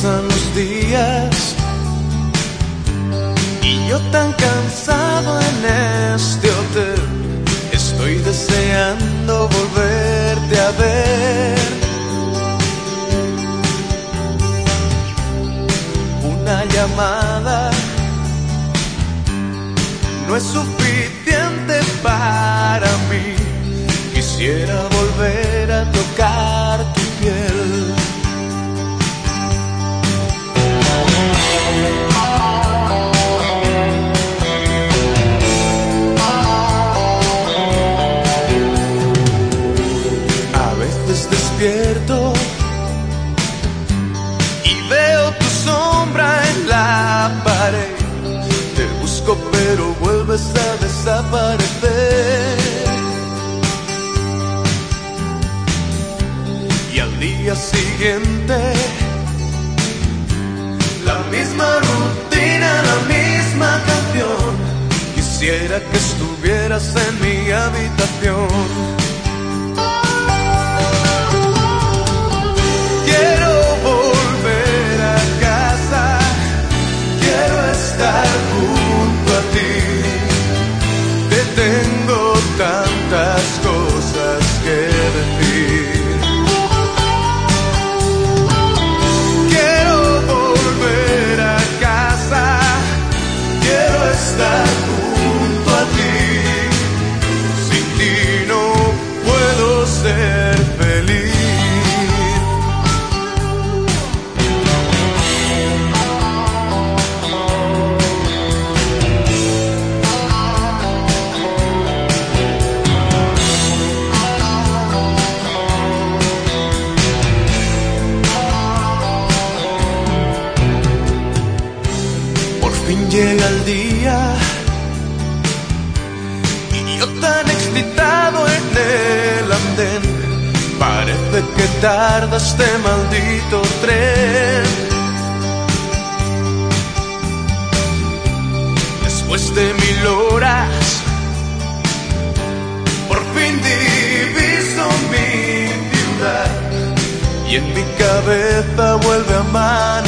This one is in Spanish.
pasan los días y yo tan cansado en este hotel estoy deseando volverte a ver. Una llamada no es suficiente para mí. Quisiera volver a tocar Pero vuelves a desaparecer. Y al día siguiente, la misma rutina, la misma canción. Quisiera que estuvieras en mi habitación. Llega el día y yo tan excitado en el andén. Parece que tarda este maldito tren. Después de mil horas, por fin diviso mi ciudad y en mi cabeza vuelve a amar.